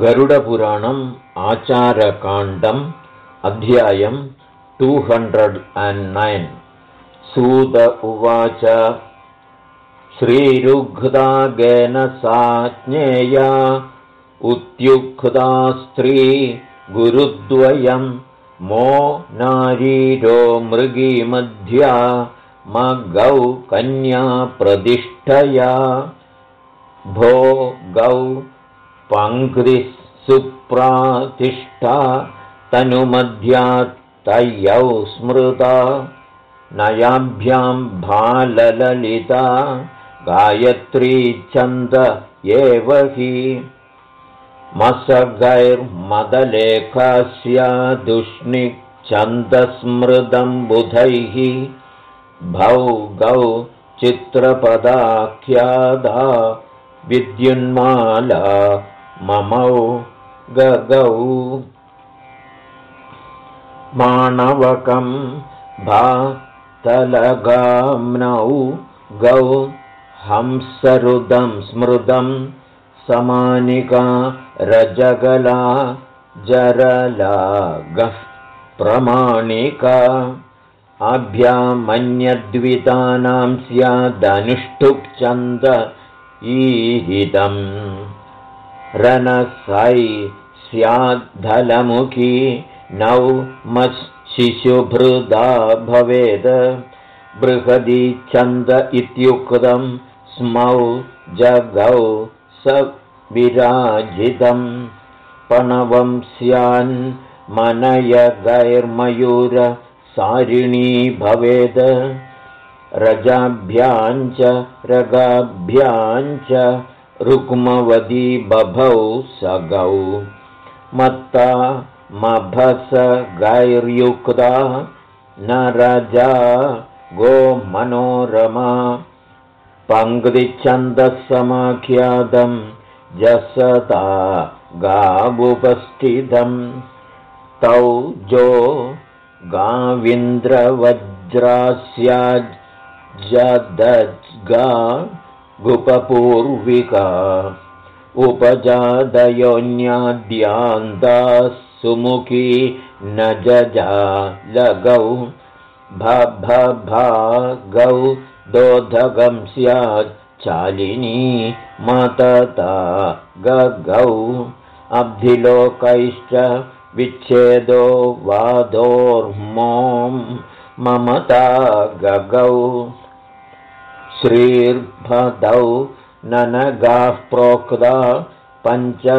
गरुडपुराणम् आचारकाण्डम् अध्यायम् टु हण्ड्रेड् अण्ड् नैन् सूत उवाच श्रीरुग्धागेन सा ज्ञेया उत्युक्ता स्त्री गुरुद्वयम् मो नारीरो मृगीमध्या मगौ कन्या प्रतिष्ठया। भो गौ सुप्रातिष्ठा तनुमध्यात्तयौ स्मृता नयाभ्यां भाललिता गायत्री छन्द एव हि मसगैर्मदलेखस्यादुष्णिच्छन्दस्मृदम् बुधैः भौ गौ चित्रपदाख्यादा विद्युन्माला ममौ गगौ माणवकं भातलगाम्नौ गौ हंसरुदं स्मृदं समानिका रजगला जरला गः प्रमाणिका अभ्यामन्यद्वितानां स्यादनुष्ठुप्छन्द ईहितम् रनसै स्याद्धलमुखी नौ मशिशुभृदा भवेद्। बृहदी छन्द इत्युक्तं स्मौ जगौ स विराजितं पणवं स्यान् मनयगैर्मयूरसारिणी भवेद्। रजाभ्याञ्च रगाभ्याञ्च रुक्मवदी बभौ सगौ। मत्ता मभसगैर्युक्ता न रजा गोमनोरमा। पङ्क्तिच्छन्दसमाख्यातं जसता गावुपस्थितं। तौ जो गाविन्द्रवज्रास्याज् जदज्गा गुपपूर्विका उपजादयोन्याद्यान्ताः सुमुखी न जजा लगौ भभभागौ दोधगं स्यात् चालिनी मतता गगौ अब्धिलोकैश्च विच्छेदो वादोर्मों ममता गगौ श्रीर्भदौ ननगाः प्रोक्ता पञ्चभिषडूभिरेव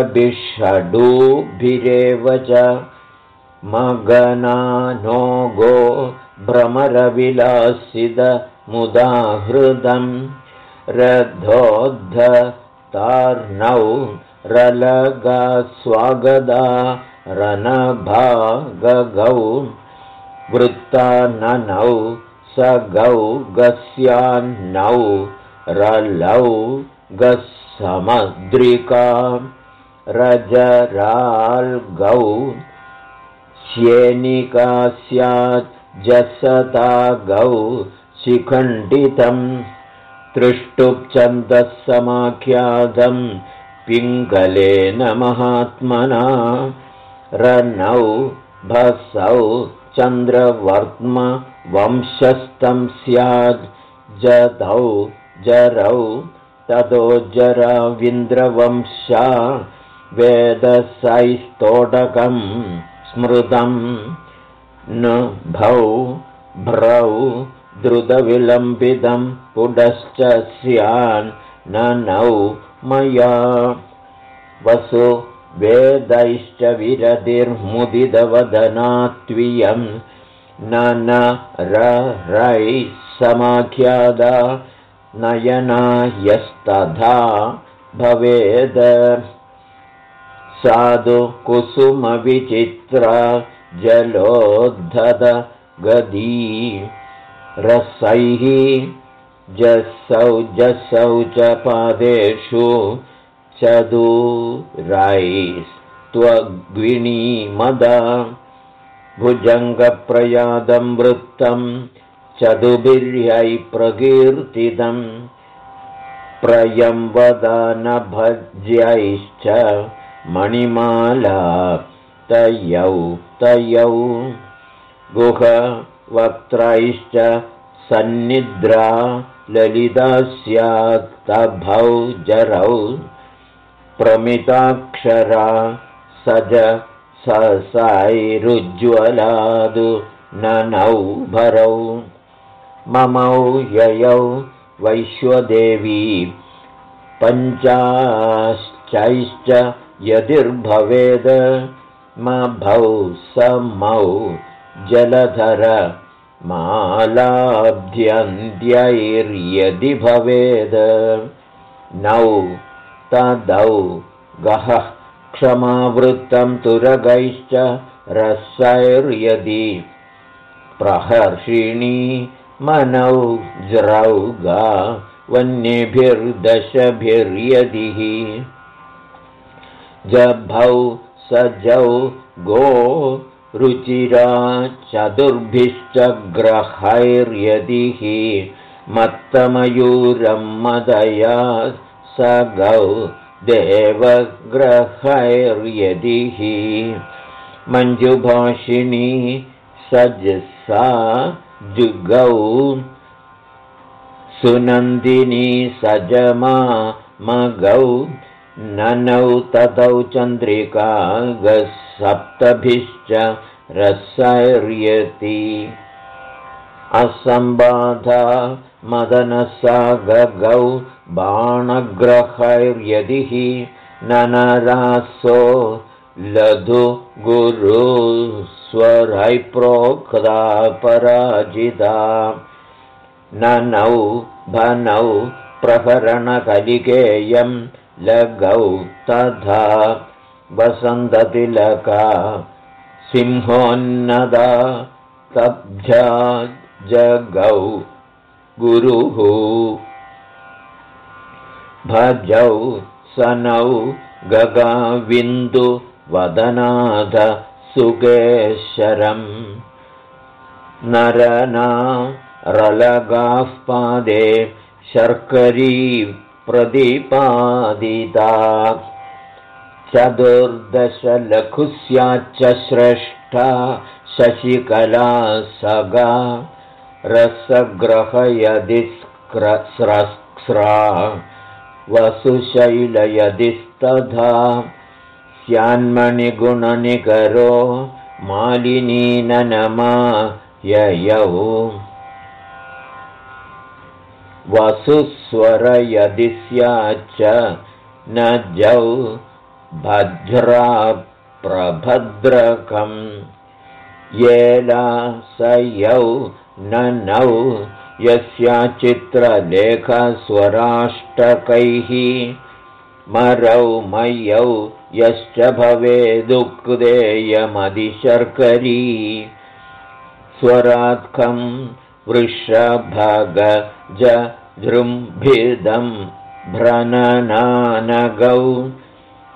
च मगनानो गो भ्रमरविलासिदमुदाहृदम् रथोद्धतार्नौ रलगा स्वागदा रनभागगौ वृत्ताननौ स गौ गस्यान्नौ रलौ गस्समद्रिका रजराल्गौ श्येनिका स्यात् जसता गौ शिखण्डितं तृष्टुप्छन्दस्समाख्यातं पिङ्गलेन महात्मना रनौ भसौ चन्द्रवर्त्म वंशस्तं स्याद् जतौ जरौ ततो जराविन्द्रवंशा वेदसैस्तोडकं स्मृतं न भौ भ्रौ द्रुतविलम्बितं पुडश्च स्यान् न नौ मया। वसु वेदैश्च विरतिर्मुदितवदनात्वियम् न रैः समाख्यादा नयना यस्तथा भवेद। साधु कुसुमविचित्रा जलोद्धतगदी रसैः जसौ जसौ च पादेषु चदुरैस्त्वग्विणीमदा भुजङ्गप्रयादं वृत्तं चतुभिर्यै प्रकीर्तितम् प्रयं वदनभज्यैश्च मणिमाला तयौ तयौ गुहवक्त्रैश्च सन्निद्रा ललिता स्यात्तभौ जरौ प्रमिताक्षरा सज ससैरुज्ज्वलादु ननौ भरौ। ममौ ययौ वैश्वदेवी पञ्चाश्चैश्च यदिर्भवेद मभौ समौ जलधर मालाभ्यन्त्यैर्यदि भवेद। नौ तदौ गः क्षमावृत्तं तुरगैश्च रसैर्यदि प्रहर्षिणी मनौ ज्रौ गा वन्येभिर्दशभिर्यदिः। जभौ सजौ गो रुचिरा चतुर्भिश्च ग्रहैर्यदिः। मत्तमयूरं मदया स गौ देवग्रहैर्यदिः। मञ्जुभाषिणी सजसा जुगौ। सुनन्दिनी सजमा मगौ। ननौ ततौ चन्द्रिका गसप्तभिश्च रसैर्यति। असम्बाधा मदनसा गगौ बाणग्रहैर्यदिः ननरासो लधु गुरुस्वरै प्रोक्ता पराजिता ननौ भनौ प्रहरणकलिकेयं लगौ तथा वसन्ततिलका सिंहोन्नदा तब्जा जगौ गुरुः भजौ सनौ गगाविन्दुवदनाथ सुगेशरम् नरना रलगाः पादे शर्करी प्रदिपादिता। चतुर्दशलघुस्याच्च श्रेष्ठा शशिकला सगा रसग्रहयदिस्रस्रा वसुशैलयदिस्तथा स्यान्मणिगुणनिकरो मालिनीननमा ययौ। वसुस्वरयदि स्याच्च न जौ भद्रा प्रभद्रकम् येला स यौ नौ यस्याचित्रलेखस्वराष्टकैः। मरौ मय्यौ यश्च भवेदुक्देयमधिशर्करी स्वरात्कं वृषभगज जृम्भिदं भ्रननानगौ।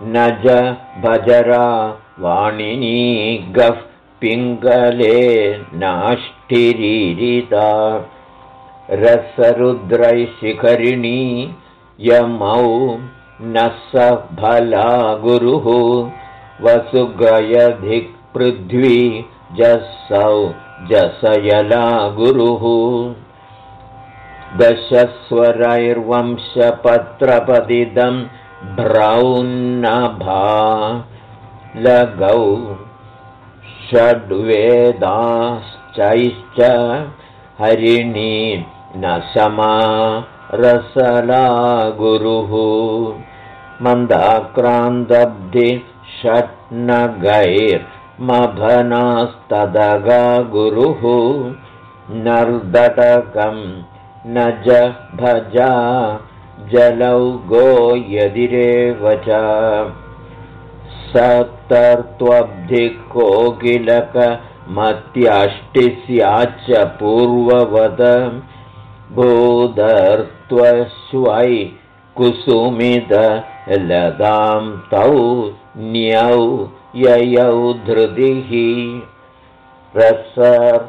नज भजरा वाणिनी गः पिङ्गले नाष्टिरीरिता रसरुद्रैशिखरिणी यमौ न स भला गुरुः वसुगयधिक्पृथ्वी जसौ जसयला गुरुः दशस्वरैर्वंशपत्रपदिदं भ्रौन्नभा। लगौ षड्वेदाश्चैश्च हरिणी न समा रसला गुरुः। मन्दाक्रान्तब्धि षट्नगैर्मभनास्तदगा गुरुः। नर्दटकं न ज भजा जलौ गो यदिरेव च सप्तर्त्वब्धिकोकिलकमत्यष्टिस्याच्च पूर्ववद भूधर्त्वश्वै कुसुमितलतां तौ न्यौ ययौ धृतिः रसर्त्वैश्वर्यमौ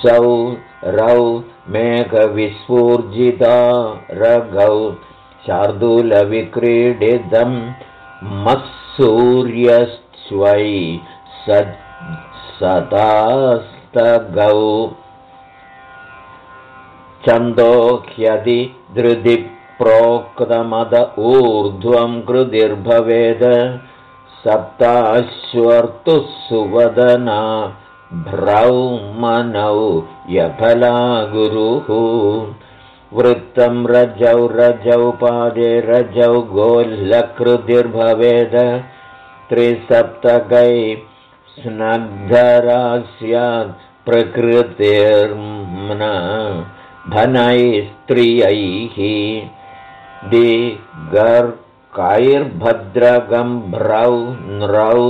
सौ रौ मेघविस्फूर्जिता रगौ शार्दूलविक्रीडितं मत्सूर्यस्वै सतास्तगौ छन्दो ह्यदि धृदि प्रोक्तमद ऊर्ध्वं कृतिर्भवेद। सप्ताश्वर्तुः सुवदना भ्रौमनौ यफला गुरुः वृत्तं रजौ रजौ पादे रजौ गोल्लकृतिर्भवेद त्रिसप्तगै स्नग्धरा स्यात् प्रकृतिर्म्न धनैस्त्रियैः। दिगर्कैर्भद्रगम्भ्रौ नृौ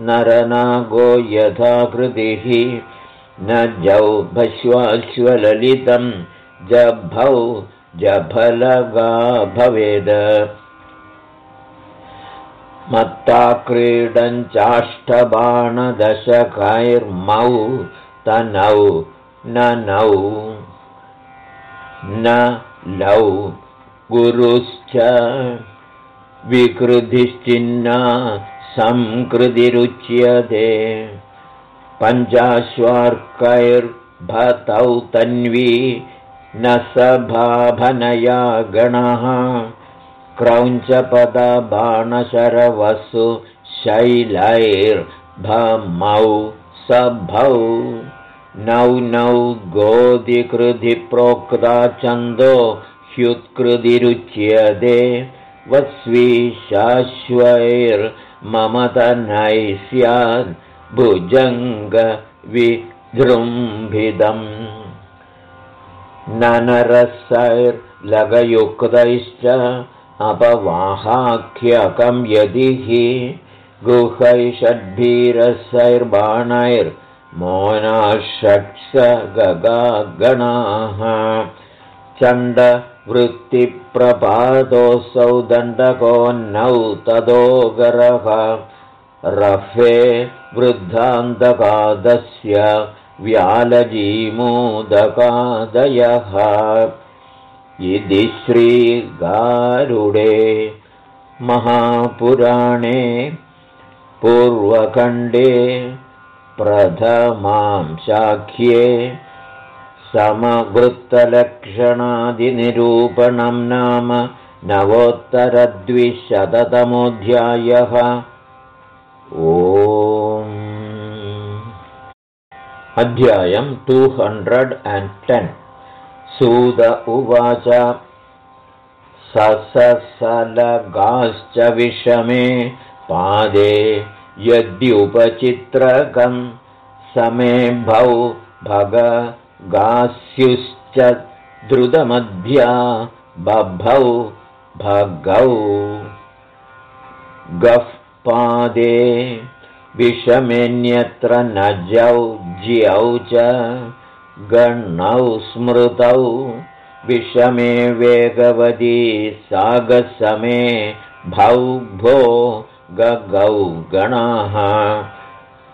नरनागो यथाकृतिः। न जौ भश्वाश्वललितं जभौ जफलगा भवेद। मत्ता क्रीडञ्चाष्टबाणदशकैर्मौ तनौ ननौ न लौ गुरुश्च विकृतिश्चिन्ना संकृतिरुच्यते। पञ्चाश्वार्कैर्भतौ तन्वी न सभाभनया गणः। क्रौञ्चपदबाणशरवसु शैलैर्भमौ सभौ। नौ नौ गोधिकृधिप्रोक्ता छन्दो ह्युत्कृतिरुच्यते। वस्वीशाश्वैर्ममतनैः स्याद् भुजङ्गविजृम्भिदम् ननरसैर्लघयुक्तैश्च अपवाहाख्यकं यदि हि गुहैषड्भिरसैर्बाणैर्मोनाषट्स गगागणाः चण्डवृत्तिप्रपादोऽसौ दण्डकोन्नौ तदोगरः रफे वृद्धान्तकादस्य व्यालजीमोदकादयः। इति श्रीगारुडे महापुराणे पूर्वखण्डे प्रथमां शाख्ये समवृत्तलक्षणादिनिरूपणं नाम नवोत्तरद्विशततमोऽध्यायः। ओ अध्यायं टु हण्ड्रेड् अण्ड् टेन् सूद उवाच ससलगाश्च विषमे पादे यद्युपचित्रकं समेभौ भगगास्युश्च द्रुतमध्या बभौ भगौ। गः पादे विषमेऽन्यत्र नजौ ज्यौ च गणौ स्मृतौ। विषमे वेगवती सागसमे भौ भो गगौ गणाः।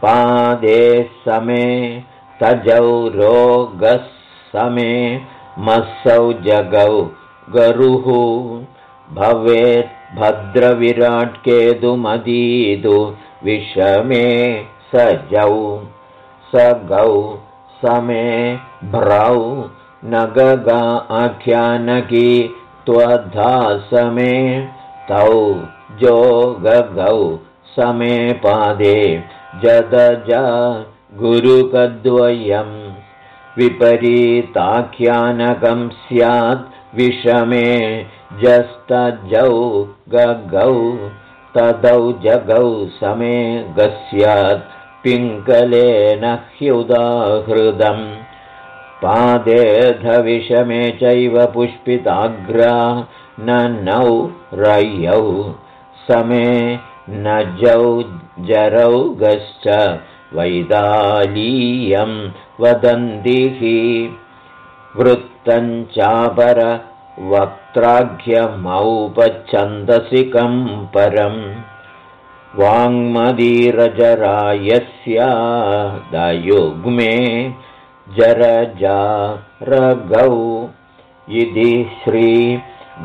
पादे समे तजौ रोगः समे मत्सौ जगौ गरुः। भवेत् भद्रविराट्केतुमदीतु विषमे सजौ स गौ समे भ्रौ न गगा आख्यानकी त्वधा समे तौ जो गगौ समे पादे जदजा गुरुकद्वयं विपरीताख्यानकं स्यात् विषमे जस्तजौ गगौ तदौ जगौ समे गस्यात् पिङ्गलेन ह्युदाहृदम्। पादेधविषमे चैव पुष्पिताग्रा न रय्यौ समे न जौ जरौ गश्च वैदालीयं वदन्तिः वक्त्राघ्यमौपच्छन्दसिकं परम् वाङ्मदीरजरायस्यादयुग्मे जरजा रगौ इति श्री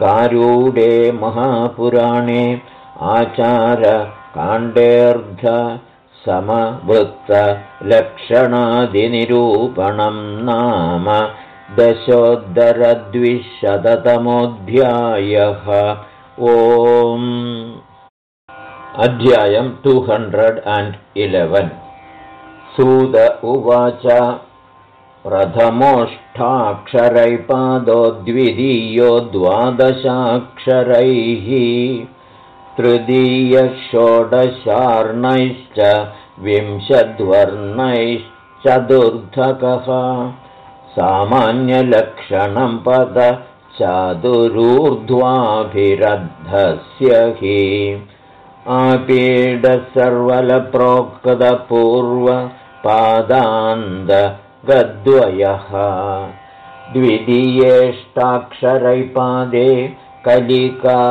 गारूडे महापुराणे आचारकाण्डेऽर्ध समवृत्तलक्षणादिनिरूपणं नाम दशोत्तरद्विशततमोऽध्यायः। ओम्। अध्यायम् टु हण्ड्रेड् अण्ड् इलेवन् सूद उवाच प्रथमोष्ठाक्षरैपादो द्वितीयो द्वादशाक्षरैः। तृतीयषोडशार्णैश्च विंशद्वर्णैश्चतुर्धकः सामान्यलक्षणं पद चादुरूर्ध्वाभिरद्धस्य हि। आपीडसर्वलप्रोक्तपूर्वपादान्तगद्वयः द्वितीयेष्टाक्षरैपादे कलिका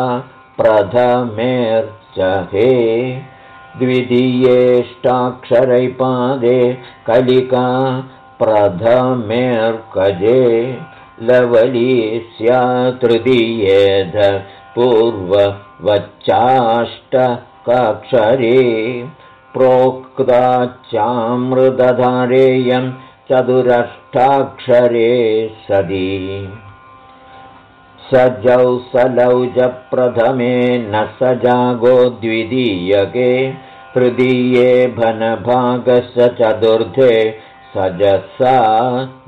प्रथमेर्च हे द्वितीयेष्टाक्षरैपादे कलिका प्रथमेऽर्कजे लवली स्यातृतीयेध पूर्ववच्चाष्टकाक्षरे प्रोक्ताच्चामृतधारेयं चतुरष्टाक्षरे सदी। सजौ सलौजप्रथमे न स जागो द्वितीयके तृतीये भनभागस्य चतुर्थे सजसा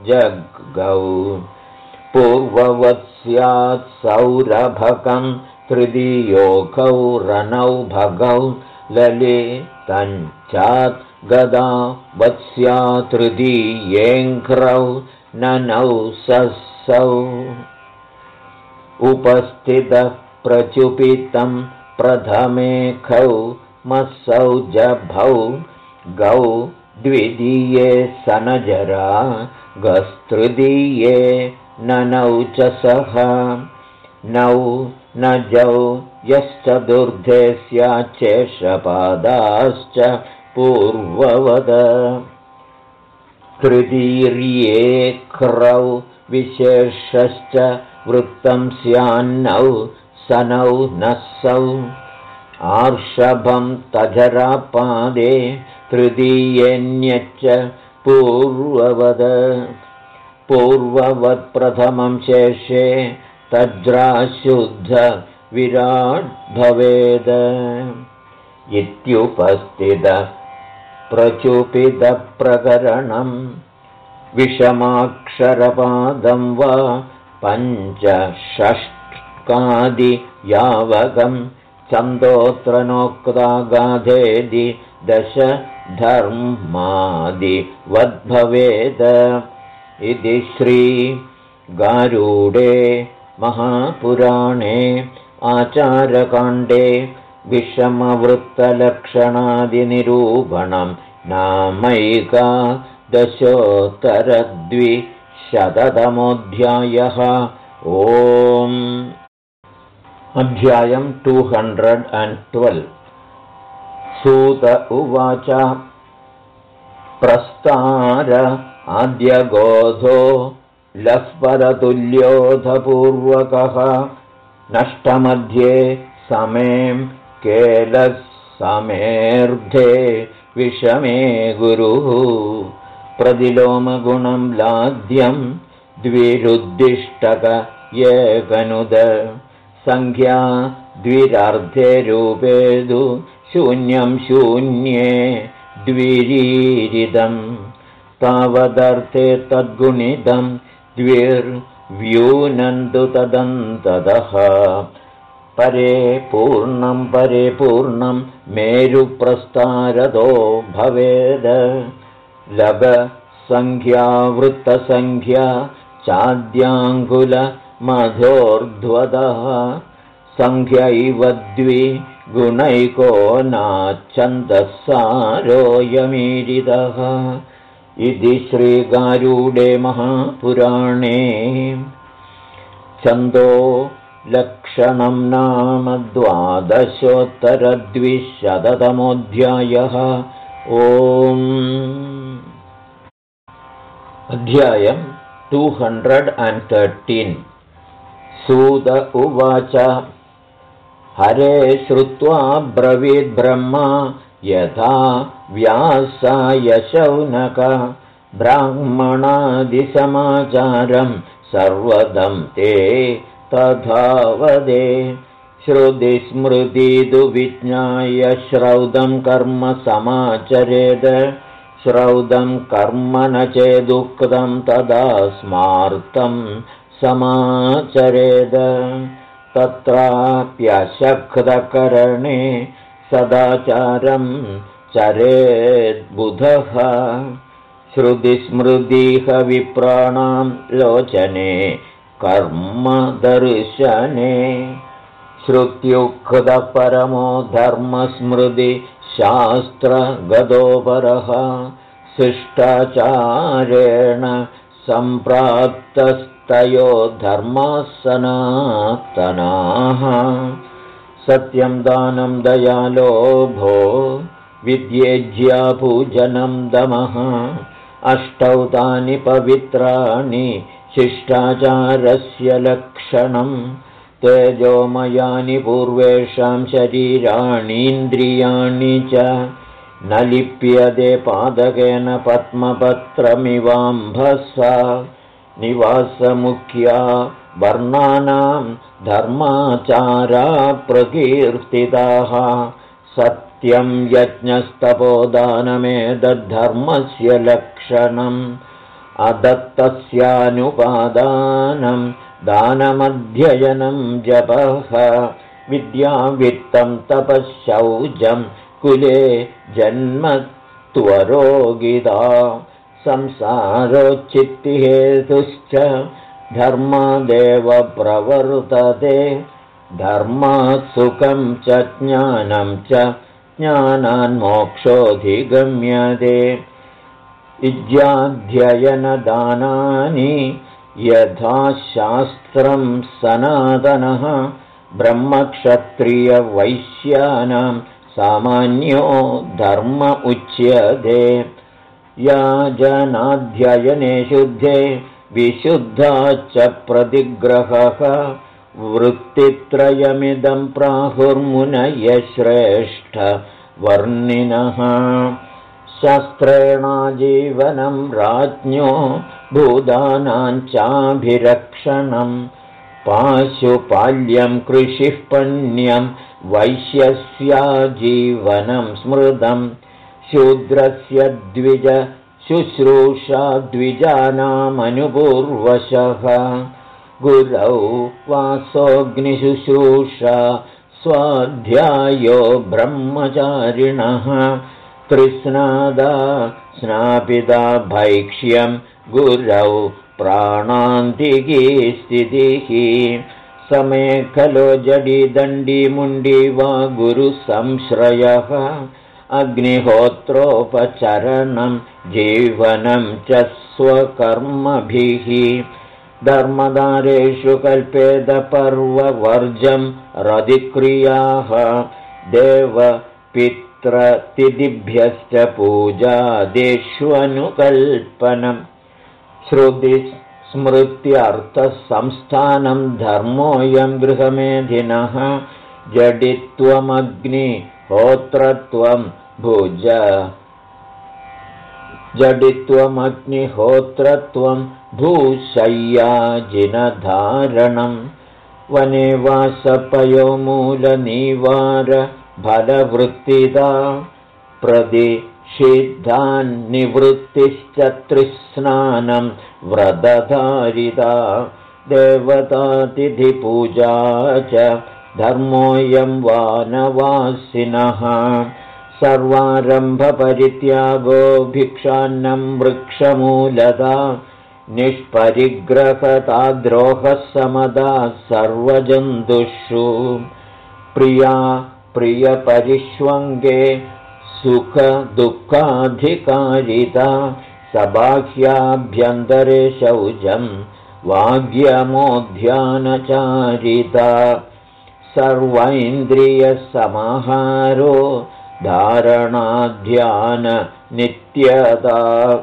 जगौ पूर्ववत् स्यात् सौरभकं तृतीयोखौ रनौ भगौ। ललितञ्चात् गदा वत्स्या तृतीयेऽङ्घ्रौ ननौ ससौ। उपस्थितः प्रचुपितं प्रथमेखौ मसौ जभौ। गौ द्वितीये सनजरा गस्तृतीये ननौ च सः। नौ नजौ यश्चतुर्धे स्याच्चेषपादाश्च पूर्ववद। तृतीर्ये क्रौ विशेषश्च वृत्तं स्यान्नौ सनौ नसौ आर्षभं तजरापादे तृतीयेऽन्यच्च पूर्ववद। पूर्ववत्प्रथमं शेषे तज्राशुद्धविराट् भवेद इत्युपस्थितप्रचुपितप्रकरणं विषमाक्षरपादं वा पञ्चषष्कादियावगं छन्दोत्र नोक्तागाधेदि दश धर्मादिवद्भवेद। इति श्रीगारूडे महापुराणे आचारकाण्डे विषमवृत्तलक्षणादिनिरूपणं नामैका दशोत्तरद्विशततमोऽध्यायः ओम्। अध्यायं टु हण्ड्रेड् अण्ड् ट्वेल्व् सूत उवाच। प्रस्तार आद्यगोधो लस्पदतुल्योधपूर्वकः नष्टमध्ये समें केलः समेऽर्धे विषमे गुरुः। प्रतिलोमगुणं लाद्यं द्विरुद्दिष्टक एकनुद सङ्ख्या द्विरार्धे रूपेदु शून्यं शून्ये द्विरीरिदम् तावदर्थे तद्गुणितं द्विर्व्यूनन्तु तदन्तदः। परे पूर्णं परे पूर्णं मेरुप्रस्तारदो भवेद। लभसङ्ख्यावृत्तसङ्ख्या चाद्याङ्गुलमधोर्ध्वदः सङ्ख्यैव द्वि गुणैको नाच्छन्दसारोऽयमीरितः इति श्रीगारूडे महापुराणे। छन्दो लक्षणं नाम द्वादशोत्तरद्विशततमोऽध्यायः। ओम् अध्यायम् टु हण्ड्रेड् अण्ड् तर्टीन् सूद उवाच हरे श्रुत्वा ब्रवीद्ब्रह्मा यथा व्यासाय शौनक। ब्राह्मणादिसमाचारं सर्वदं ते तथा वदे विज्ञाय श्रौदं कर्म समाचरेद। श्रौदं कर्म न चेदुक्तं तदा स्मार्तं समाचरेद तत्राप्यशक्तकरणे सदाचारं चरेद्बुधः। श्रुतिस्मृतिह विप्राणां लोचने कर्मदर्शने श्रुत्युक्तपरमो धर्मस्मृतिशास्त्रगदोपरः शिष्टाचारेण सम्प्राप्तस्तयो धर्मासनातनाः। सत्यं दानं दयालोभो विद्येज्यापूजनं दमः। अष्टौ तानि पवित्राणि शिष्टाचारस्य लक्षणम्। तेजोमयानि पूर्वेषां शरीराणीन्द्रियाणि च। न लिप्यते पादकेन पद्मपत्रमिवाम्भसा निवासमुख्या वर्णानां धर्माचारा प्रकीर्तिताः। सत्यं यज्ञस्तपोदानमेतद्धर्मस्य लक्षणम्। अदत्तस्यानुपादानं दानमध्ययनं जपः। विद्यावित्तं तपःशौजं कुले जन्मत्वरोगिता संसारोच्चित्तिहेतुश्च धर्मादेव प्रवर्तते धर्मात्सुखं च ज्ञानं च ज्ञानान्मोक्षोऽधिगम्यते। विद्याध्ययनदानानि यथा शास्त्रं सनातनः ब्रह्मक्षत्रियवैश्यानां सामान्यो धर्म उच्यते या जनाध्ययने शुद्धे विशुद्धा च प्रतिग्रहः वृत्तित्रयमिदं वर्णिनः। शस्त्रेणाजीवनं राज्ञो भूतानाञ्चाभिरक्षणं पाशुपाल्यं कृषिः पण्यं वैश्यस्याजीवनं स्मृतं शूद्रस्य द्विज शुश्रूषा द्विजानामनुपूर्वशः। गुरौ वासोऽग्निशुश्रूषा स्वाध्यायो ब्रह्मचारिणः। तृष्णादा स्नापिता भैक्ष्यं गुरौ प्राणान्तिकी स्थितिः। समे खलो जडिदण्डी वा गुरुसंश्रयः अग्निहोत्रोपचरणं जीवनं च स्वकर्मभिः। धर्मदारेषु कल्पेदपर्ववर्जं रदिक्रियाः। देवपित् तिदिभ्यश्च पूजादिष्वनुकल्पनम् श्रुतिस्मृत्यर्थसंस्थानं धर्मोऽयं गृहमेधिनः। जडित्वमग्निहोत्रत्वं भुज। जडित्वमग्निहोत्रत्वं भूशय्याजिनधारणं वने वासपयोमूलनिवार फलवृत्तिदा। प्रतिषिद्धान्निवृत्तिश्च तृस्नानं व्रतधारिता देवतातिथिपूजा च धर्मोऽयं वानवासिनः सर्वारम्भपरित्यागो भिक्षान्नं वृक्षमूलदा निष्परिग्रहताद्रोहः समदा सर्वजन्तुषु। प्रिया प्रियपरिष्वङ्गे सुखदुःखाधिकारिता सबाह्याभ्यन्तरे शौचं वाग्यमोध्यानचारिता। सर्वैन्द्रियसमाहारो धारणाध्याननित्यता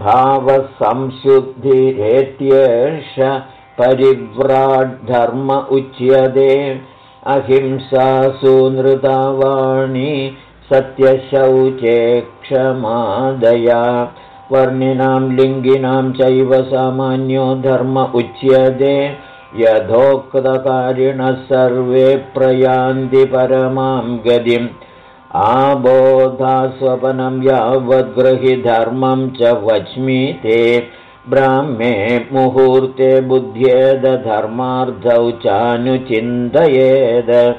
भावसंशुद्धिरेत्येष परिव्राड्धर्म उच्यते। अहिंसा सुनृतावाणी सत्यशौचे क्षमादया। वर्णिनां लिङ्गिनां चैव सामान्यो धर्म उच्यते। यथोक्तकारिणः सर्वे प्रयान्ति परमां गतिम् आबोधास्वपनं यावद्गृहिधर्मं च वच्मि ते। ब्राह्मे मुहूर्ते बुद्ध्येदधर्मार्धौ चानुचिन्तयेद।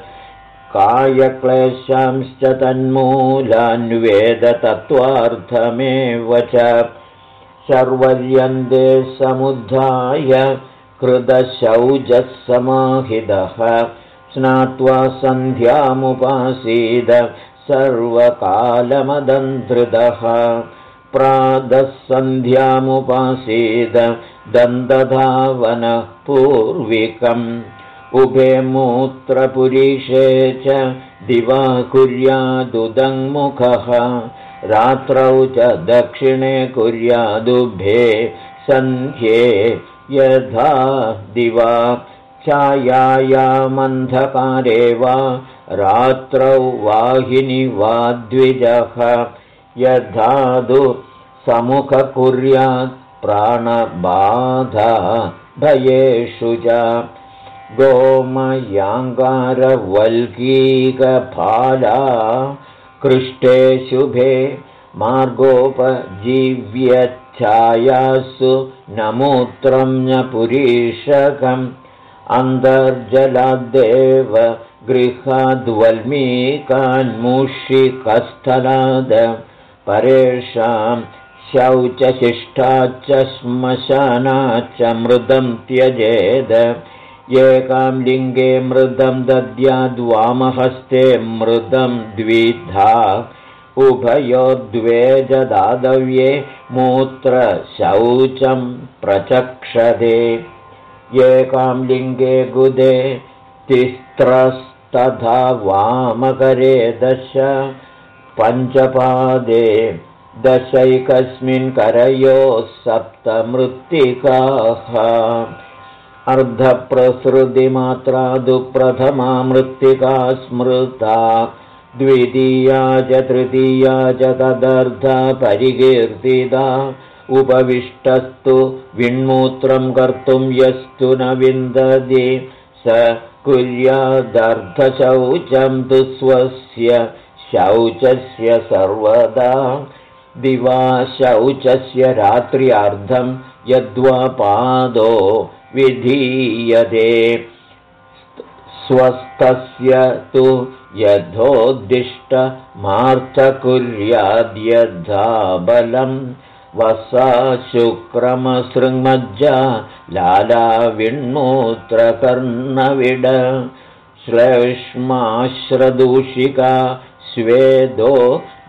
कायक्लेशांश्च तन्मूलान्वेदतत्त्वार्थमेव च। शर्वर्यन्ते समुद्धाय कृतशौजः समाहितः स्नात्वा सन्ध्यामुपासीद सर्वकालमदन्धृतः प्रातः सन्ध्यामुपासीद दन्तधावनपूर्विकम्। उभे मूत्रपुरीषे च दिवा कुर्यादुदङ्मुखः रात्रौ च दक्षिणे कुर्यादुभे सन्ध्ये यथा दिवा छायायामन्धकारे वा रात्रौ वाहिनि वा द्विजः। यधादु समुखकुर्यात् प्राणबाधा भयेषु च। गोमयाङ्गारवल्कीकफाला कृष्टे शुभे मार्गोपजीव्यच्छायासु न मूत्रं न पुरीषकम् अन्तर्जलाद्देव गृहाद्वल्मीकान्मुषिकस्थलाद परेषां शौचशिष्टाच्च श्मशानाच्च मृदं त्यजेद। एकां लिङ्गे मृदं दद्याद्वामहस्ते मृदं द्विधा। उभयोद्वेजदादव्ये मूत्रशौचं प्रचक्षदे एकां लिङ्गे गुदे तिस्त्रस्तथा वामकरे दश पञ्चपादे दशैकस्मिन् करयोः सप्तमृत्तिकाः। अर्धप्रसृतिमात्रा दुःप्रथमा मृत्तिका स्मृता द्वितीया च तृतीया च तदर्था परिकीर्तिता उपविष्टस्तु विण्मूत्रं कर्तुं यस्तु न विन्दति। स कुर्यादर्धशौचं तु स्वस्य शौचस्य सर्वदा। दिवा शौचस्य रात्र्यार्धं यद्वा पादो विधीयते। स्वस्थस्य तु यथोद्दिष्टमार्थकुर्याद्यथा बलम् वसा शुक्रमसृङ्मज्जा लालाविण्मूत्रकर्णविड श्लेष्माश्रदूषिका स्वेदो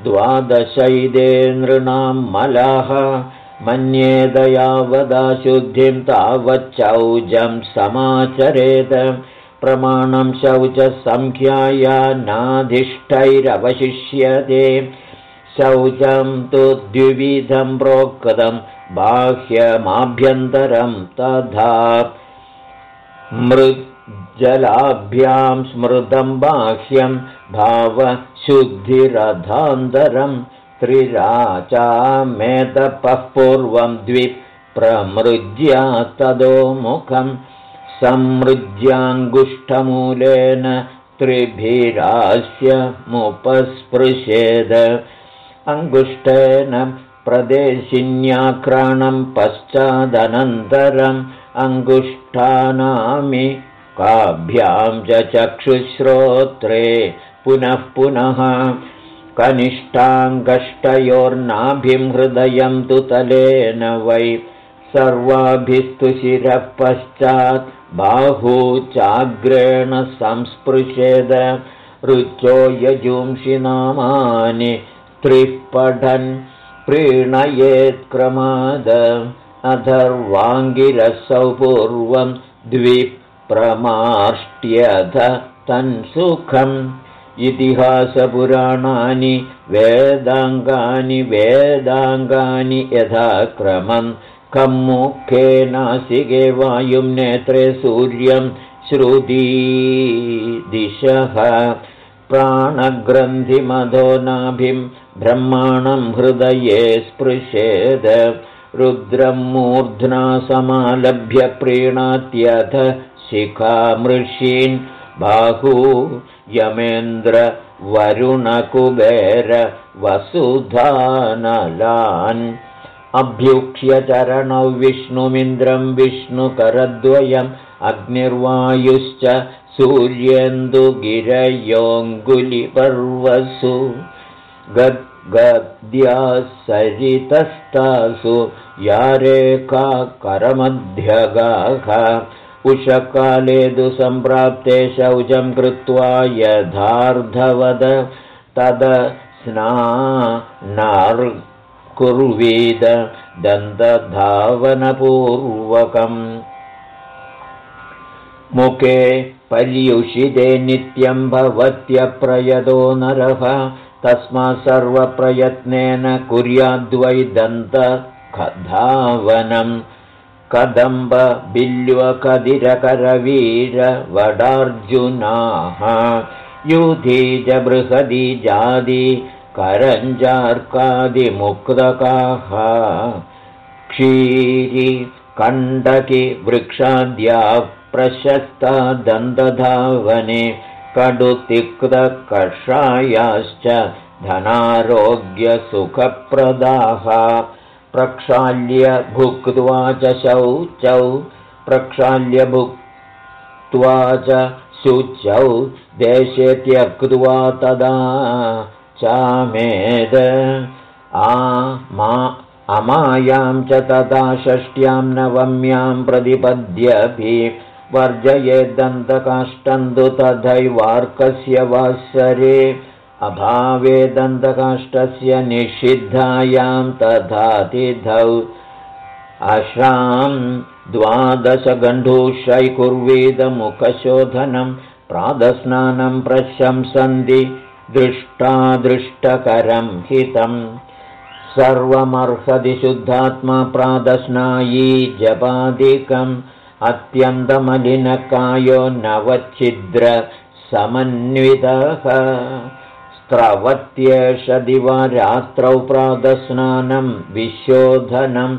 द्वादशैदे नृणां मलः मन्येदयावदा शुद्धिं तावच्चौजं समाचरेत प्रमाणं शौचसङ्ख्याया नाधिष्ठैरवशिष्यते शौचं तु द्विविधं प्रोक्तं बाह्यमाभ्यन्तरं तथा मृज्जलाभ्यां स्मृतं बाह्यं भावशुद्धिरथान्तरं त्रिराचामेतपः पूर्वं द्विप्रमृज्यास्तदो मुखम् समृज्याङ्गुष्ठमूलेन त्रिभिरास्य मुपस्पृशेद अङ्गुष्ठेन प्रदेशिन्याक्राणं पश्चादनन्तरम् अङ्गुष्ठानामि काभ्यां च चक्षुश्रोत्रे पुनः पुनः कनिष्ठाङ्गष्टयोर्नाभिं हृदयं तु तलेन वै सर्वाभिस्तु शिरः पश्चात् बाहू चाग्रेण संस्पृशेद रुचो यजुंषि नामानि त्रिः पठन् प्रीणयेत्क्रमाद अधर्वाङ्गिरसौ पूर्वं द्विप्रमाष्ट्यथ तन्सुखम् इतिहासपुराणानि वेदाङ्गानि वेदाङ्गानि यथाक्रमम् कम्मुखे नासिके वायुं नेत्रे सूर्यं श्रुती दिशः। प्राणग्रन्थिमधो नाभिं ब्रह्माणं हृदये स्पृशेद रुद्रं मूर्ध्ना समालभ्य प्रीणात्यथ शिखामृषीन् बाहू यमेन्द्र वरुणकुबेर वसुधानलान् अभ्युक्ष्य चरणौ विष्णुमिन्द्रं विष्णुकरद्वयम् अग्निर्वायुश्च सूर्येन्दुगिरयोऽङ्गुलिपर्वसु गद्गद्याः सरितस्तासु या रेखा करमध्यगाः उषकाले तु सम्प्राप्ते शौचं कृत्वा यथार्धवद तद स्नार्कुर्वीद दन्तधावनपूर्वकम्। मुखे पर्युषिते नित्यं भवत्यप्रयतो नरः तस्मात् सर्वप्रयत्नेन कुर्याद्वै दन्तधावनम् कदम्ब बिल्वकदिरकरवीरवडार्जुनाः युधीज बृहदी जादि करञ्जार्कादिमुक्तकाः क्षीरि कण्डकि वृक्षाद्याः प्रशस्ता दन्तधावने कडुतिक्तकषायाश्च धनारोग्यसुखप्रदाः। प्रक्षाल्य भुक्त्वा च शौचौ प्रक्षाल्य भुक्त्वा च शुचौ देशे त्यक्त्वा तदा चामेद। आ मा अमायां च तदा षष्ट्यां नवम्यां प्रतिपद्यपि वर्जयेदन्तकाष्ठन्तु तथैवार्कस्य वासरे अभावे दन्तकाष्ठस्य निषिद्धायां तथातिथौ अशां द्वादशगण्डूषैकुर्वीदमुखशोधनं प्रादस्नानं प्रशंसन्ति दृष्टादृष्टकरं हितम् सर्वमर्हति शुद्धात्मा प्रादस्नायी जपादिकम् अत्यन्तमलिनकायो नवच्छिद्रसमन्वितः स्रवत्येष दिवारात्रौ प्रातस्नानं विशोधनं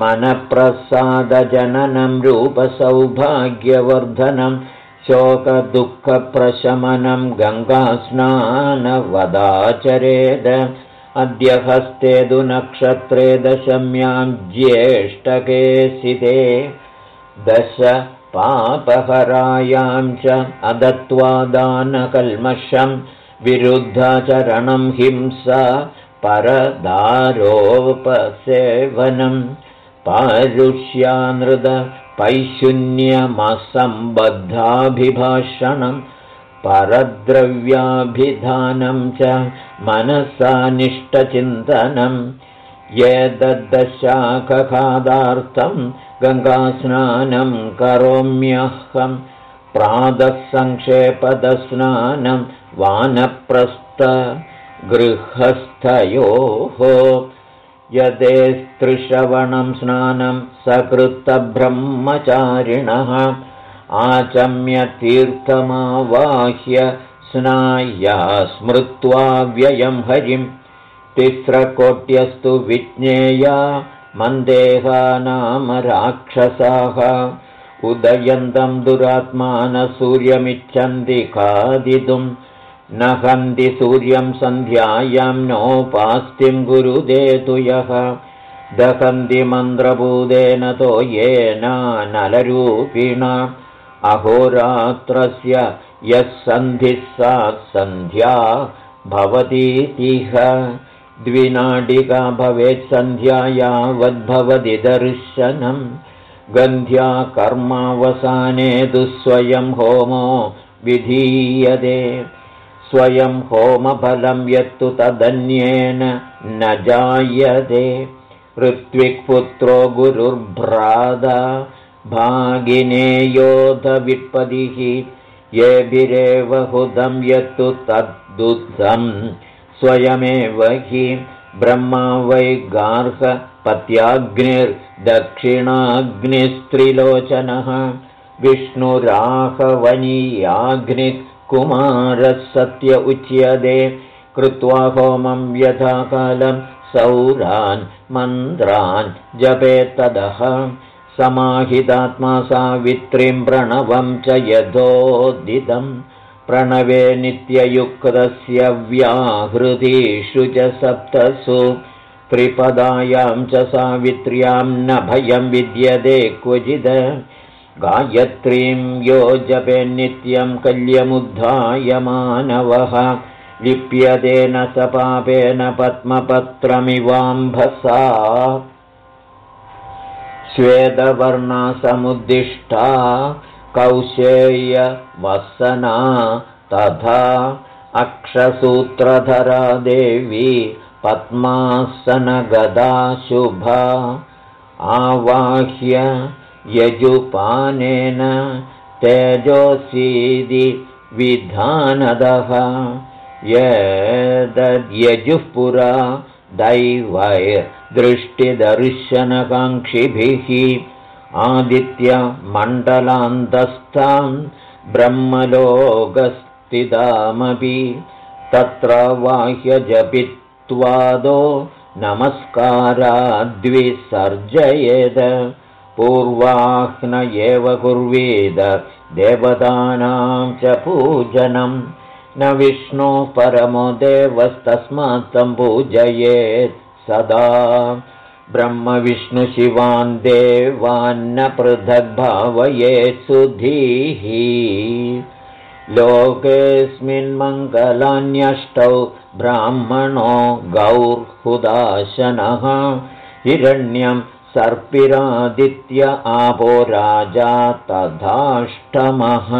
मनःप्रसादजननं रूपसौभाग्यवर्धनं शोकदुःखप्रशमनं गङ्गास्नानवदाचरेद। अद्य हस्ते तु नक्षत्रे दशम्यां ज्येष्ठकेसिते दश पापहरायां च अदत्वादानकल्मषं विरुद्धचरणं हिंसा परदारोपसेवनं पारुष्यानृतपैशून्यमसम्बद्धाभिभाषणं परद्रव्याभिधानं च मनसानिष्टचिन्तनं एतद्दशाखखादार्थं गङ्गास्नानं करोम्यहं प्रातः सङ्क्षेपदस्नानं वानप्रस्थगृहस्थयोः यदेस्त्रिश्रवणं स्नानं सकृत्तब्रह्मचारिणः आचम्यतीर्थमावाह्य स्नाया स्मृत्वा व्ययं हरिं तिस्रकोट्यस्तु विज्ञेया मन्देहा नाम राक्षसाः। उदयन्तं दुरात्मानसूर्यमिच्छन्ति खादितुं। न हन्ति सूर्यं सन्ध्यायां नोपास्तिं गुरुदेतु यः। दहन्ति मन्त्रभूतेन तो येन नलरूपिणा। अहोरात्रस्य यः सन्धिः सा सन्ध्या भवतीतिह द्विनाडिका भवेत् सन्ध्या यावद्भवति दर्शनम् गन्ध्या कर्मावसाने तु स्वयं होमो विधीयते। स्वयं होमफलं यत्तु तदन्येन न जायते। ऋत्विक्पुत्रो गुरुर्भ्रादा भागिनेयोधविपदिः येभिरेव हुदं यत्तु तद्दुद्धम् स्वयमेव हि ब्रह्मा वै गार्हपत्याग्निर्दक्षिणाग्निस्त्रिलोचनः। विष्णुराहवनीयाग्निकुमारः सत्य उच्यते। कृत्वा होमं यथाकालं सौरान् मन्त्रान् जपेत्तदः समाहितात्मा सावित्रीं प्रणवं च यथोदितं प्रणवे नित्ययुक्तस्य व्याहृतिषु च सप्तसु त्रिपदायां च सावित्र्यां न भयं विद्यते क्वचिद। गायत्रीं यो जपे नित्यं कल्यमुद्धाय मानवः। लिप्यतेन स पापेन पद्मपत्रमिवाम्भसा। श्वेतवर्णासमुद्दिष्टा कौशेयवसना तथा अक्षसूत्रधरा देवी पद्मासनगदा शुभा आवाह्य यजुपानेन तेजोऽसीदि विधानदः यदद्यजुः पुरा दैवैर्दृष्टिदर्शनकाङ्क्षिभिः आदित्यमण्डलान्तस्थां ब्रह्मलोकस्थितामपि तत्र बाह्यजपित्वादो नमस्काराद्विसर्जयेद। पूर्वाह्न एव कुर्वीद देवतानां च पूजनम्। न विष्णो परमो देवस्तस्मात् तं पूजयेत् सदा ब्रह्मविष्णुशिवान् देवान्न पृथग्भावयेत् सुधीः लोकेऽस्मिन्मङ्गलान्यष्टौ ब्राह्मणो गौर्हुदाशनः। हिरण्यं सर्पिरादित्य आपो राजा तथाष्टमः।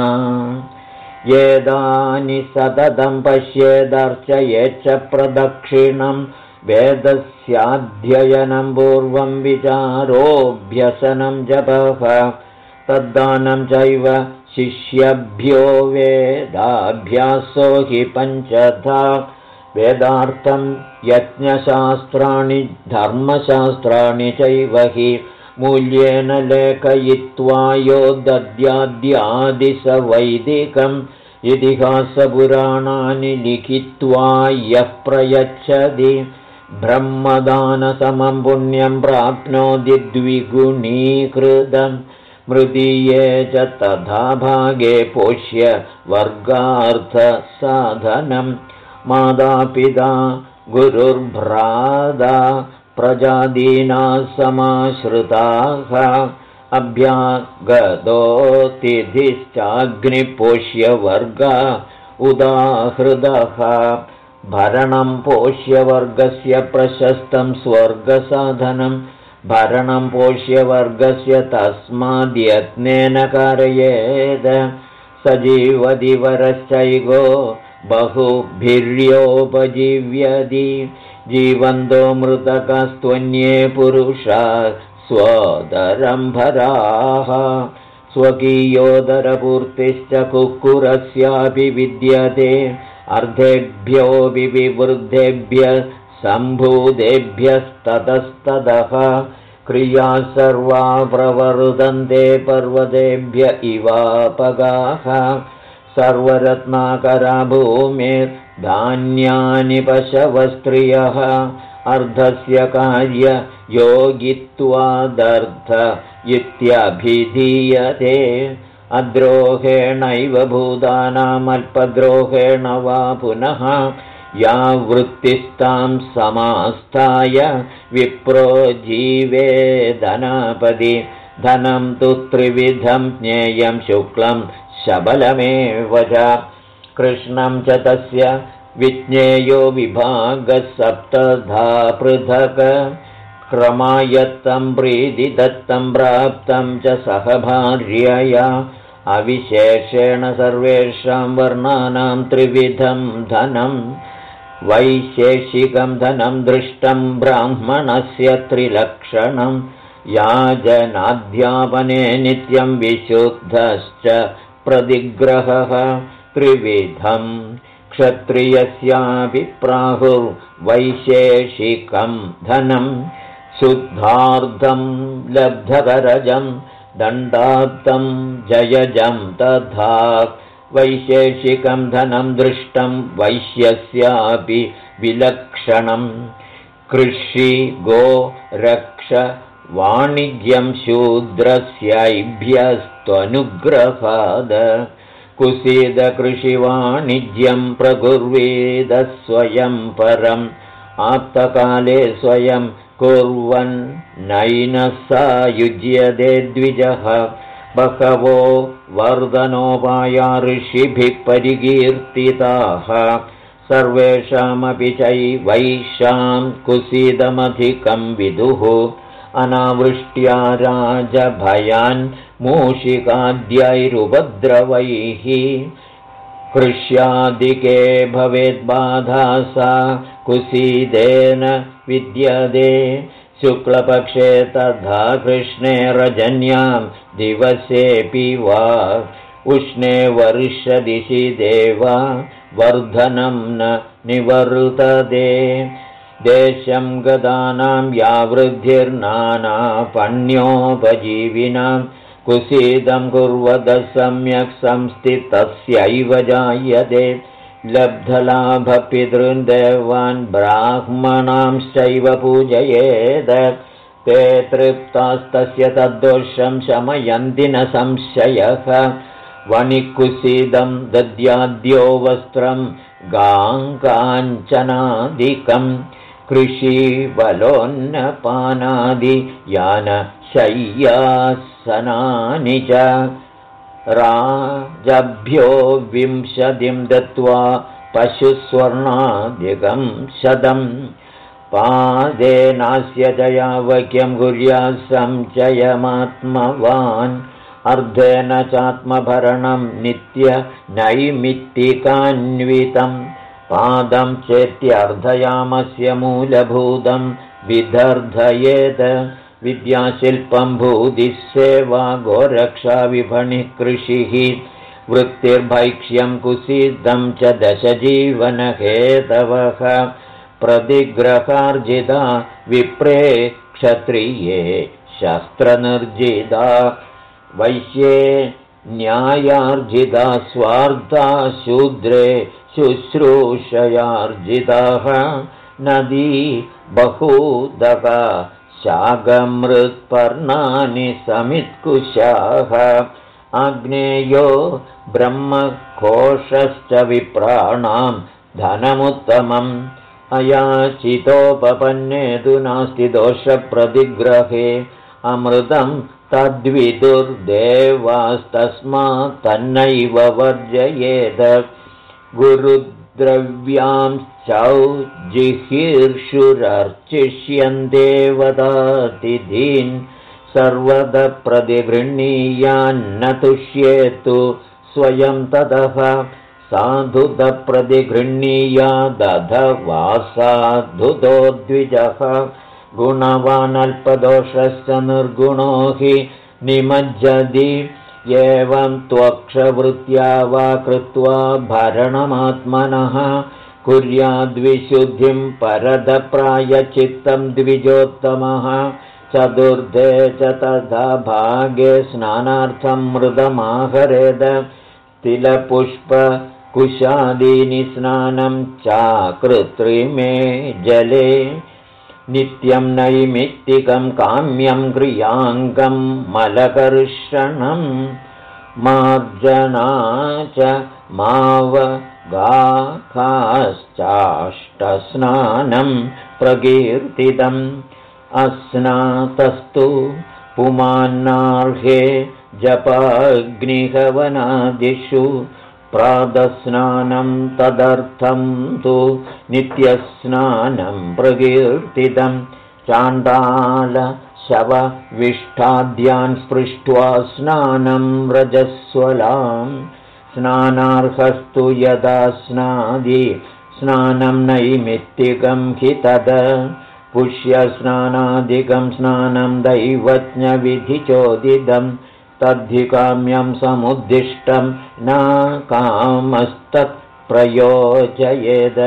येदानि सततं पश्येदर्चयेच्च प्रदक्षिणं वेदस्याध्ययनं पूर्वं विचारोऽभ्यसनं जपः तद्दानं चैव शिष्यभ्यो वेदाभ्यासो हि पञ्चधा वेदार्थं यज्ञशास्त्राणि धर्मशास्त्राणि चैव हि मूल्येन लेखयित्वा यो दद्याद्यादिसवैदिकम् इतिहासपुराणानि लिखित्वा यः प्रयच्छति ब्रह्मदानसमं पुण्यं प्राप्नोति द्विगुणीकृतं। मृदीये च तथा भागे पोष्य वर्गार्थसाधनं। मातापिता गुरुर्भ्रादा प्रजादीनाः समाश्रिताः। अभ्यागतोतिथिश्चाग्निपोष्यवर्ग उदाहृदः भरणं पोष्यवर्गस्य प्रशस्तं स्वर्गसाधनं। भरणं पोष्यवर्गस्य तस्माद्यत्नेन कारयेद। सजीवदिवरश्चैगो बहुभिर्योपजीव्यति। जीवन्तो मृतकस्त्वन्ये पुरुषा स्वोदरम्भराः। स्वकीयोदरपूर्तिश्च कुक्कुरस्यापि विद्यते अर्धेभ्योऽपि विवृद्धेभ्यः सम्भूतेभ्यस्ततस्ततः क्रिया सर्वा प्रवर्धन्ते पर्वतेभ्य इवापगाः सर्वरत्नाकरा भूमिर्धान्यानि पशवस्त्रियः अर्धस्य कार्य योगित्वादर्थ इत्यभिधीयते अद्रोहेणैव भूतानामल्पद्रोहेण वा पुनः या वृत्तिस्तां समास्थाय विप्रो जीवेदनापदि। धनं तु त्रिविधं ज्ञेयं शुक्लं शबलमेव च। कृष्णं च तस्य विज्ञेयो विभागः सप्तधा पृथक् क्रमायत्तं प्रीतिदत्तं प्राप्तं च सहभार्यया अविशेषेण सर्वेषां वर्णानां त्रिविधं धनं वैशेषिकं धनं दृष्टं ब्राह्मणस्य त्रिलक्षणं। याजनाध्यापने नित्यं विशुद्धश्च प्रतिग्रहः त्रिविधम् क्षत्रियस्यापि प्राहुर्वैशेषिकं धनं शुद्धार्धं लब्धकरजं दण्डार्थं जयजं तथा वैशेषिकं धनं दृष्टं वैश्यस्यापि विलक्षणं कृषि गो रक्ष वाणिज्यं शूद्रस्यैभ्यस्त्वनुग्रहाद कुसीदकृषिवाणिज्यं प्रकुर्वेदस्वयं परम् आप्तकाले स्वयं कुर्वन् सा युज्यते द्विजः। बहवो वर्धनोपाया ऋषिभिः परिकीर्तिताः। सर्वेषामपि चैवैषां कुसीदमधिकं विदुः। अनावृष्ट्या राजभयान् मूषिकाद्यैरुपद्रवैः कृष्यादिके भवेद्बाधा सा कुसीदेन विद्यते। शुक्लपक्षे तथा कृष्णे रजन्यां दिवसेऽपि वा। उष्णे वर्षदिशि देवा वर्धनं न निवर्तते। देशं गतानां या वृद्धिर्नानापण्योपजीविनां कुसीदं कुर्वतः सम्यक् संस्थितस्यैव जायते लब्धलाभपितृन्देवान् ब्राह्मणांश्चैव पूजयेद। ते तृप्तास्तस्य तद्दोषं शमयन्ति न संशयः। वणिकुसीदं दद्याद्यो वस्त्रं गाङ्काञ्चनादिकम् कृषिबलोन्नपानादि यानशय्यासनानि च राजभ्यो विंशतिं दत्त्वा पशुस्वर्णादिकं शतम्। पादेनास्य च यावक्यं कुर्यात् सञ्चयमात्मवान् अर्धेन चात्मभरणं नित्यनैमित्तिकान्वितम् पादं चेत्यर्धयामस्य मूलभूतं विदर्धयेत् विद्याशिल्पं भूदिसेवा गोरक्षाविपणिः कृषिः वृत्तिर्भैक्ष्यं कुसीदं च दशजीवनहेतवः। प्रतिग्रहार्जिता विप्रे क्षत्रिये शस्त्रनिर्जिता वैश्ये न्यायार्जिता स्वार्था शूद्रे शुश्रूषयार्जितः। नदी बहूदः शागमृत्पर्णानि समित्कुशाः। आग्नेयो ब्रह्मकोशश्च विप्राणां धनमुत्तमम्। अयाचितोपपन्ने तु नास्ति दोषप्रतिग्रहे। अमृतं तद्विदुर्देवास्तस्मात् तन्नैव वर्जयेद गुरुद्रव्यांश्चौ जिहीर्षुरर्चिष्यन्ते वदातिथीन् सर्वदप्रतिगृह्णीयान्न तुष्येतु स्वयं ततः साधुतप्रतिगृह्णीया दधवासाधुतो द्विजः। गुणवानल्पदोषश्च निर्गुणो हि निमज्जति एवं त्वक्षवृत्त्या वा कृत्वा भरणमात्मनः कुर्याद्विशुद्धिं परदप्रायचित्तं द्विजोत्तमः। चतुर्थे च तथा भागे स्नानार्थं मृदमाहरेद। तिलपुष्पकुशादीनि स्नानं चाकृत्रिमे जले नित्यं नैमित्तिकं काम्यं क्रियाङ्गं मलकर्षणं मार्जना च मावगाखाश्चाष्टस्नानं प्रकीर्तितम् अस्नातस्तु पुमान्नार्हे जपाग्निहवनादिषु प्रातस्नानं तदर्थं तु नित्यस्नानं प्रकीर्तितं। चाण्डालशवविष्ठाद्यान् स्पृष्ट्वा स्नानं व्रजस्वलां स्नानार्हस्तु यदा स्नादि स्नानं नैमित्तिकं हि तद। पुष्यस्नानादिकं स्नानं दैवज्ञविधिचोदितम् तद्धि काम्यं समुद्दिष्टं न कामस्तत् प्रयोजयेद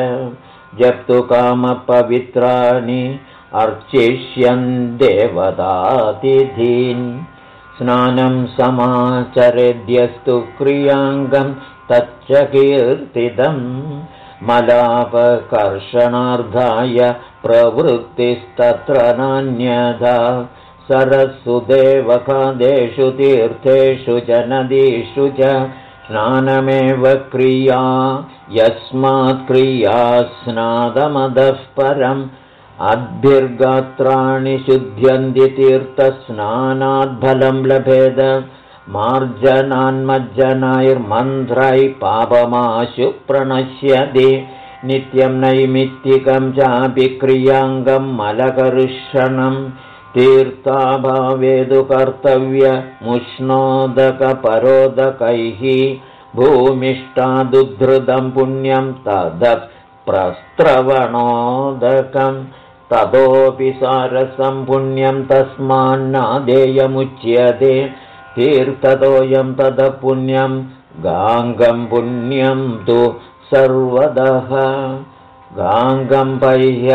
अर्चिष्यन् देवतातिथीन्। स्नानं समाचरेद्यस्तु क्रियाङ्गं तच्च कीर्तितम् मलापकर्षणार्धाय प्रवृत्तिस्तत्र नान्यथा सरस्सु देवकादेषु तीर्थेषु च नदीषु च स्नानमेव क्रिया यस्मात् क्रिया स्नादमदः परम्। अद्भिर्गात्राणि शुध्यन्ति तीर्थस्नानाद्फलं लभेद। मार्जनान्मज्जनैर्मन्त्रैः पापमाशु प्रणश्यति। नित्यं नैमित्तिकं चापि क्रियाङ्गं मलकर्षणम् तीर्थाभावेदु कर्तव्यमुष्णोदकपरोदकैः भूमिष्टादुद्धृतं पुण्यं तदः प्रस्त्रवणोदकम् ततोऽपि सारसं पुण्यं तस्मान्नादेयमुच्यते तीर्थतोऽयं ततः पुण्यं गाङ्गं पुण्यं तु सर्वदः गाङ्गं पह्य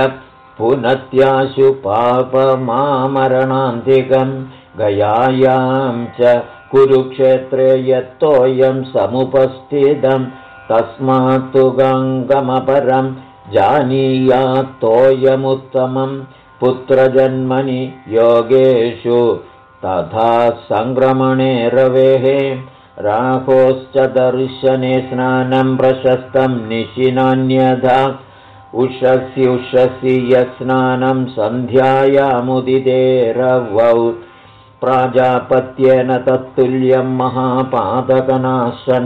पुनत्याशु पापमामरणान्तिकं गयायां च कुरुक्षेत्रे यत्तोऽयं समुपस्थितं तस्मात्तु गङ्गमपरं जानीयात्तोऽयमुत्तमं पुत्रजन्मनि योगेषु तथा सङ्क्रमणे रवेः राहोश्च दर्शने स्नानं प्रशस्तं निशिनान्यथा उषसि उषसि यस्नानं सन्ध्यायामुदिते रवौ प्राजापत्येन तत्तुल्यं महापादकनाशन